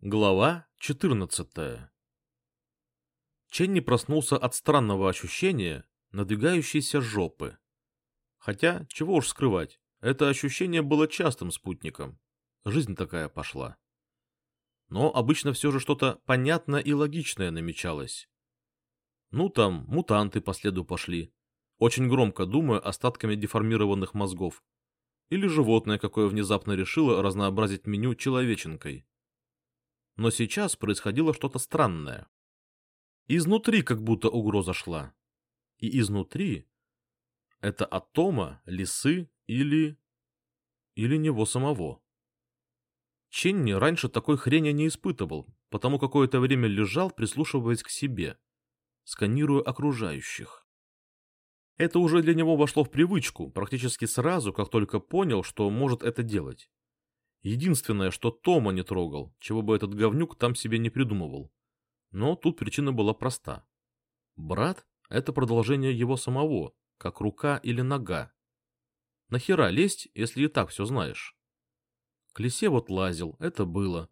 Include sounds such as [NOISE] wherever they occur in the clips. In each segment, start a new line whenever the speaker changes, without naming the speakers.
Глава 14 Ченни проснулся от странного ощущения надвигающейся жопы. Хотя, чего уж скрывать, это ощущение было частым спутником. Жизнь такая пошла. Но обычно все же что-то понятное и логичное намечалось. Ну там, мутанты по следу пошли. Очень громко думая остатками деформированных мозгов. Или животное какое внезапно решило разнообразить меню человеченкой. Но сейчас происходило что-то странное. Изнутри как будто угроза шла. И изнутри это от Тома, лисы или... или него самого. Ченни раньше такой хрени не испытывал, потому какое-то время лежал, прислушиваясь к себе, сканируя окружающих. Это уже для него вошло в привычку, практически сразу, как только понял, что может это делать. Единственное, что Тома не трогал, чего бы этот говнюк там себе не придумывал. Но тут причина была проста. Брат — это продолжение его самого, как рука или нога. Нахера лезть, если и так все знаешь? К лисе вот лазил, это было.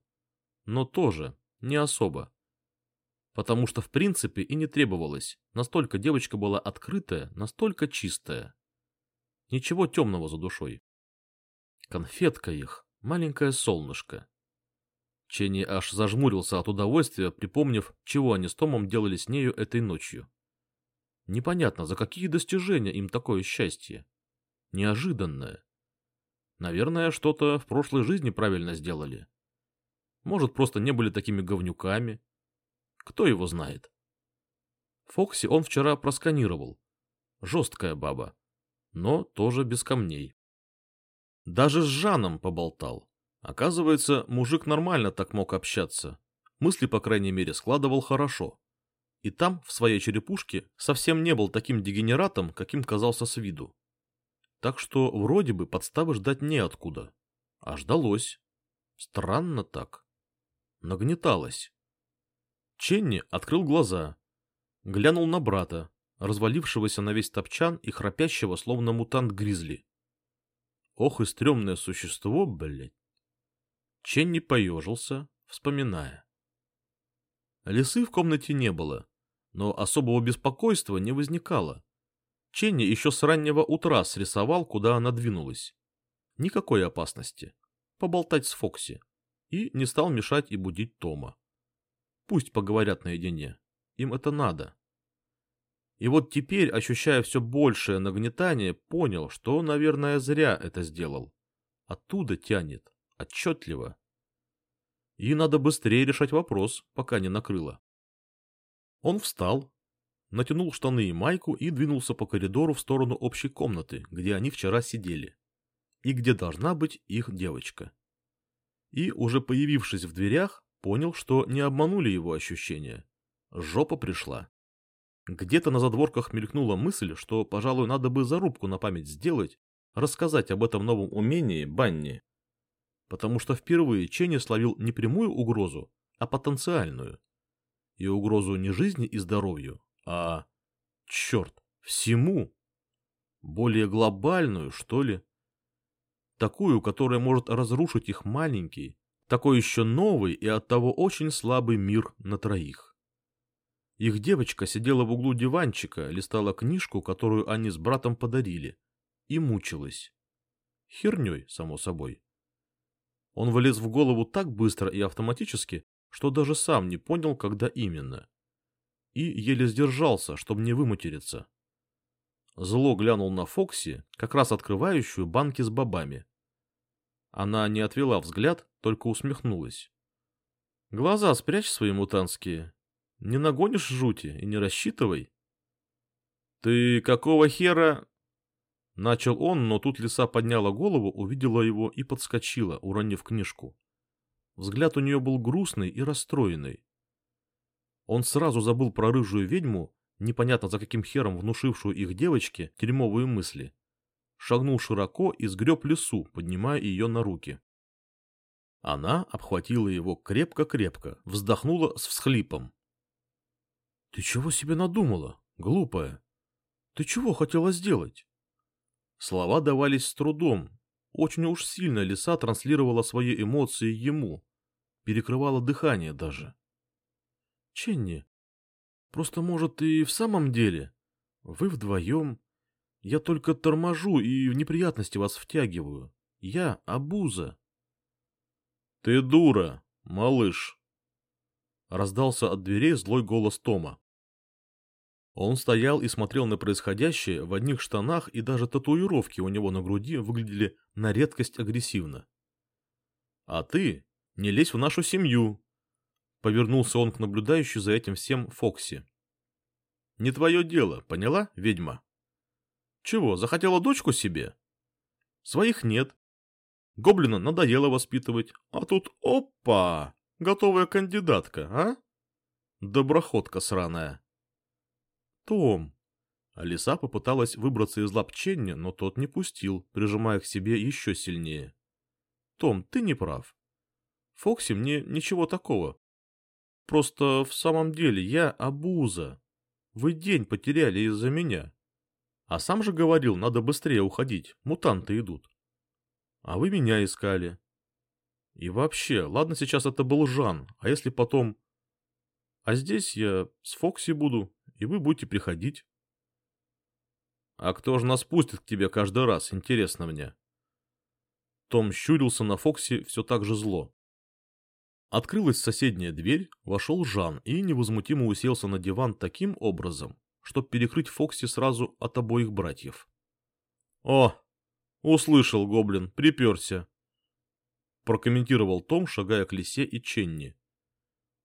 Но тоже не особо потому что в принципе и не требовалось. Настолько девочка была открытая, настолько чистая. Ничего темного за душой. Конфетка их, маленькое солнышко. Ченни аж зажмурился от удовольствия, припомнив, чего они с Томом делали с нею этой ночью. Непонятно, за какие достижения им такое счастье. Неожиданное. Наверное, что-то в прошлой жизни правильно сделали. Может, просто не были такими говнюками, кто его знает? Фокси он вчера просканировал. Жесткая баба, но тоже без камней. Даже с Жаном поболтал. Оказывается, мужик нормально так мог общаться. Мысли, по крайней мере, складывал хорошо. И там, в своей черепушке, совсем не был таким дегенератом, каким казался с виду. Так что вроде бы подставы ждать неоткуда. А ждалось. Странно так. Нагнеталось. Ченни открыл глаза, глянул на брата, развалившегося на весь топчан и храпящего, словно мутант-гризли. Ох и стрёмное существо, блядь. Ченни поежился, вспоминая. Лисы в комнате не было, но особого беспокойства не возникало. Ченни еще с раннего утра срисовал, куда она двинулась. Никакой опасности. Поболтать с Фокси. И не стал мешать и будить Тома. Пусть поговорят наедине. Им это надо. И вот теперь, ощущая все большее нагнетание, понял, что, наверное, зря это сделал. Оттуда тянет. Отчетливо. И надо быстрее решать вопрос, пока не накрыло. Он встал, натянул штаны и майку и двинулся по коридору в сторону общей комнаты, где они вчера сидели. И где должна быть их девочка. И, уже появившись в дверях, понял, что не обманули его ощущения. Жопа пришла. Где-то на задворках мелькнула мысль, что, пожалуй, надо бы зарубку на память сделать, рассказать об этом новом умении Банни. Потому что впервые Ченни словил не прямую угрозу, а потенциальную. И угрозу не жизни и здоровью, а... Черт, всему. Более глобальную, что ли. Такую, которая может разрушить их маленький, такой еще новый и оттого очень слабый мир на троих. Их девочка сидела в углу диванчика, листала книжку, которую они с братом подарили, и мучилась. Херней, само собой. Он вылез в голову так быстро и автоматически, что даже сам не понял, когда именно. И еле сдержался, чтобы не выматериться. Зло глянул на Фокси, как раз открывающую банки с бобами. Она не отвела взгляд, только усмехнулась. Глаза спрячь свои мутантские. Не нагонишь жути и не рассчитывай. Ты какого хера... Начал он, но тут лиса подняла голову, увидела его и подскочила, уронив книжку. Взгляд у нее был грустный и расстроенный. Он сразу забыл про рыжую ведьму, непонятно за каким хером внушившую их девочке тюрьмовые мысли шагнул широко и сгреб лесу, поднимая ее на руки. Она обхватила его крепко-крепко, вздохнула с всхлипом. — Ты чего себе надумала, глупая? Ты чего хотела сделать? Слова давались с трудом. Очень уж сильно лиса транслировала свои эмоции ему. перекрывало дыхание даже. Ченни, просто, может, и в самом деле вы вдвоем. Я только торможу и в неприятности вас втягиваю. Я обуза. Ты дура, малыш. Раздался от дверей злой голос Тома. Он стоял и смотрел на происходящее в одних штанах, и даже татуировки у него на груди выглядели на редкость агрессивно. «А ты не лезь в нашу семью!» Повернулся он к наблюдающей за этим всем Фокси. «Не твое дело, поняла, ведьма?» «Чего, захотела дочку себе?» «Своих нет. Гоблина надоело воспитывать, а тут опа! Готовая кандидатка, а? Доброходка сраная!» «Том!» Алиса попыталась выбраться из лап Ченни, но тот не пустил, прижимая к себе еще сильнее. «Том, ты не прав. Фокси мне ничего такого. Просто в самом деле я обуза. Вы день потеряли из-за меня. А сам же говорил, надо быстрее уходить, мутанты идут. А вы меня искали. И вообще, ладно, сейчас это был Жан, а если потом... А здесь я с Фокси буду, и вы будете приходить. А кто же нас пустит к тебе каждый раз, интересно мне? Том щурился на Фокси все так же зло. Открылась соседняя дверь, вошел Жан и невозмутимо уселся на диван таким образом, чтобы перекрыть Фокси сразу от обоих братьев. «О, услышал гоблин, приперся!» Прокомментировал Том, шагая к Лисе и Ченни.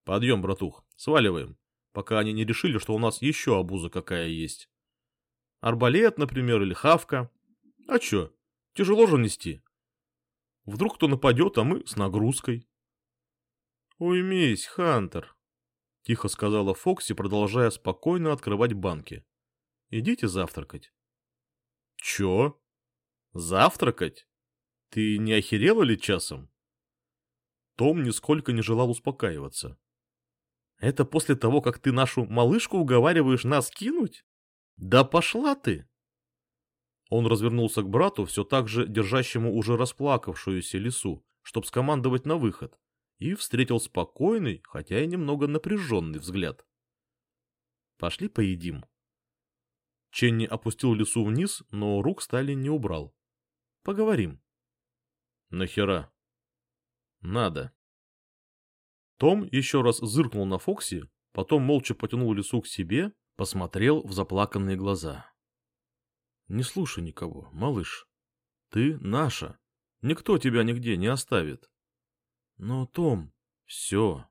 «Подъем, братух, сваливаем!» Пока они не решили, что у нас еще обуза какая есть. Арбалет, например, или хавка. А чё, тяжело же нести. Вдруг кто нападет, а мы с нагрузкой. «Уймись, Хантер», — тихо сказала Фокси, продолжая спокойно открывать банки. «Идите завтракать». «Чё? Завтракать? Ты не охерела ли часом?» Том нисколько не желал успокаиваться. Это после того, как ты нашу малышку уговариваешь нас кинуть? Да пошла ты!» Он развернулся к брату, все так же держащему уже расплакавшуюся лису, чтоб скомандовать на выход, и встретил спокойный, хотя и немного напряженный взгляд. «Пошли поедим». Ченни опустил лису вниз, но рук стали не убрал. «Поговорим». «Нахера?» «Надо». Том еще раз зыркнул на Фокси, потом молча потянул лису к себе, посмотрел в заплаканные глаза. «Не слушай никого, малыш. Ты наша. Никто тебя нигде не оставит». «Но, Том, все».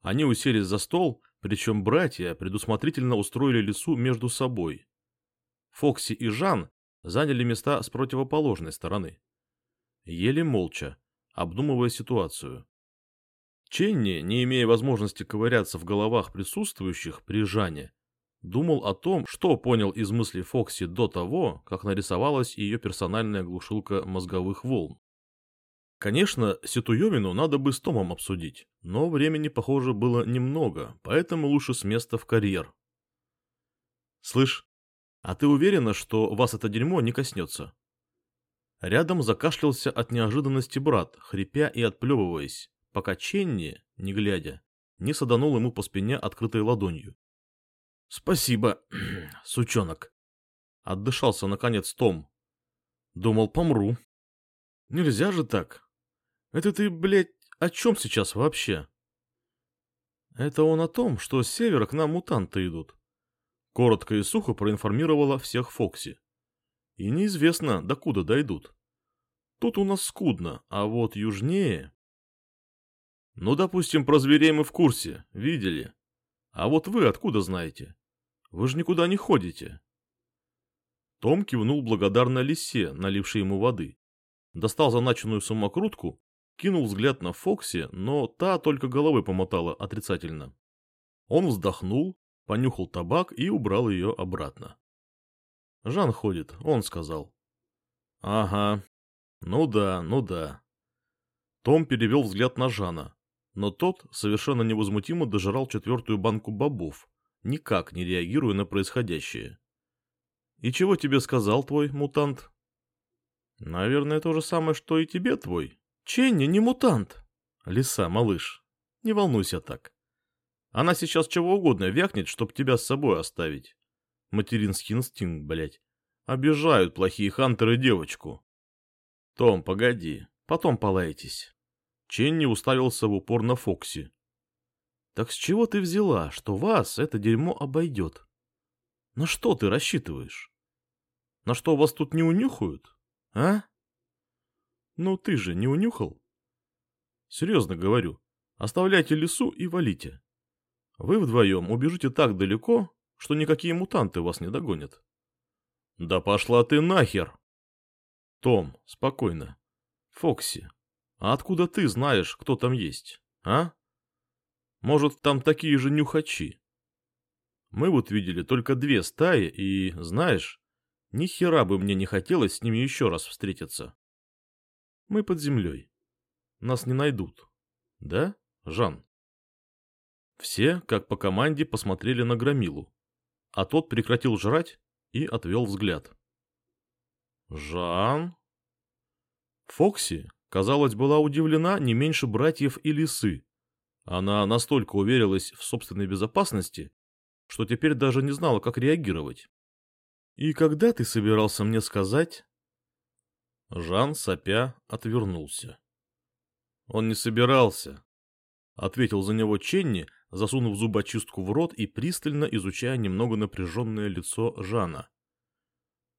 Они уселись за стол, причем братья предусмотрительно устроили лесу между собой. Фокси и Жан заняли места с противоположной стороны. Ели молча, обдумывая ситуацию. Ченни, не имея возможности ковыряться в головах присутствующих при Жане, думал о том, что понял из мысли Фокси до того, как нарисовалась ее персональная глушилка мозговых волн. Конечно, Ситуевину надо бы с Томом обсудить, но времени, похоже, было немного, поэтому лучше с места в карьер. «Слышь, а ты уверена, что вас это дерьмо не коснется?» Рядом закашлялся от неожиданности брат, хрипя и отплевываясь пока Ченни, не глядя, не саданул ему по спине открытой ладонью. — Спасибо, [CLEARS THROAT] сучонок. Отдышался, наконец, Том. Думал, помру. Нельзя же так. Это ты, блядь, о чем сейчас вообще? Это он о том, что с севера к нам мутанты идут. Коротко и сухо проинформировала всех Фокси. И неизвестно, докуда дойдут. Тут у нас скудно, а вот южнее... Ну, допустим, про зверей мы в курсе, видели. А вот вы откуда знаете? Вы же никуда не ходите. Том кивнул благодарно лисе, налившей ему воды. Достал заначенную самокрутку, кинул взгляд на Фокси, но та только головой помотала отрицательно. Он вздохнул, понюхал табак и убрал ее обратно. Жан ходит, он сказал. Ага, ну да, ну да. Том перевел взгляд на Жана но тот совершенно невозмутимо дожирал четвертую банку бобов, никак не реагируя на происходящее. «И чего тебе сказал твой мутант?» «Наверное, то же самое, что и тебе твой. Ченни не мутант!» Лиса, малыш, не волнуйся так. Она сейчас чего угодно вякнет, чтоб тебя с собой оставить. Материнский инстинкт, блядь. Обижают плохие хантеры девочку. Том, погоди, потом полаетесь. Ченни уставился в упор на Фокси. Так с чего ты взяла, что вас это дерьмо обойдет? На что ты рассчитываешь? На что вас тут не унюхают? А? Ну ты же не унюхал? Серьезно говорю, оставляйте лесу и валите. Вы вдвоем убежите так далеко, что никакие мутанты вас не догонят. Да пошла ты нахер! Том, спокойно. Фокси, а откуда ты знаешь, кто там есть, а? Может, там такие же нюхачи? Мы вот видели только две стаи, и, знаешь, ни хера бы мне не хотелось с ними еще раз встретиться. Мы под землей. Нас не найдут. Да, Жан? Все, как по команде, посмотрели на Громилу, а тот прекратил жрать и отвел взгляд. «Жан?» Фокси, казалось, была удивлена не меньше братьев и лисы. Она настолько уверилась в собственной безопасности, что теперь даже не знала, как реагировать. «И когда ты собирался мне сказать?» Жан, сопя, отвернулся. «Он не собирался», — ответил за него Ченни, засунув зубочистку в рот и пристально изучая немного напряженное лицо Жана.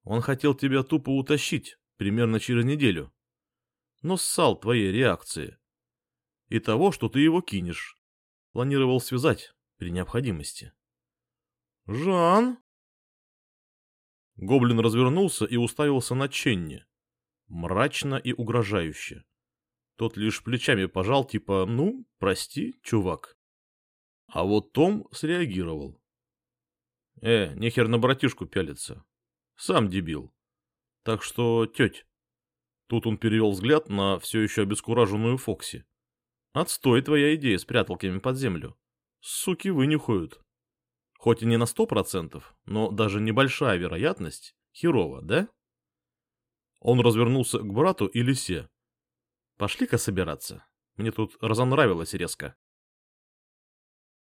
«Он хотел тебя тупо утащить, примерно через неделю, но ссал твоей реакции. И того, что ты его кинешь. Планировал связать при необходимости». «Жан?» Гоблин развернулся и уставился на Ченни. Мрачно и угрожающе. Тот лишь плечами пожал, типа «Ну, прости, чувак». А вот Том среагировал. «Э, нехер на братишку пялиться. Сам дебил. Так что, теть...» Тут он перевел взгляд на все еще обескураженную Фокси. «Отстой твоя идея с пряталками под землю. Суки вынюхают. Хоть и не на сто процентов, но даже небольшая вероятность херова, да?» Он развернулся к брату и лисе. «Пошли-ка собираться. Мне тут разонравилось резко».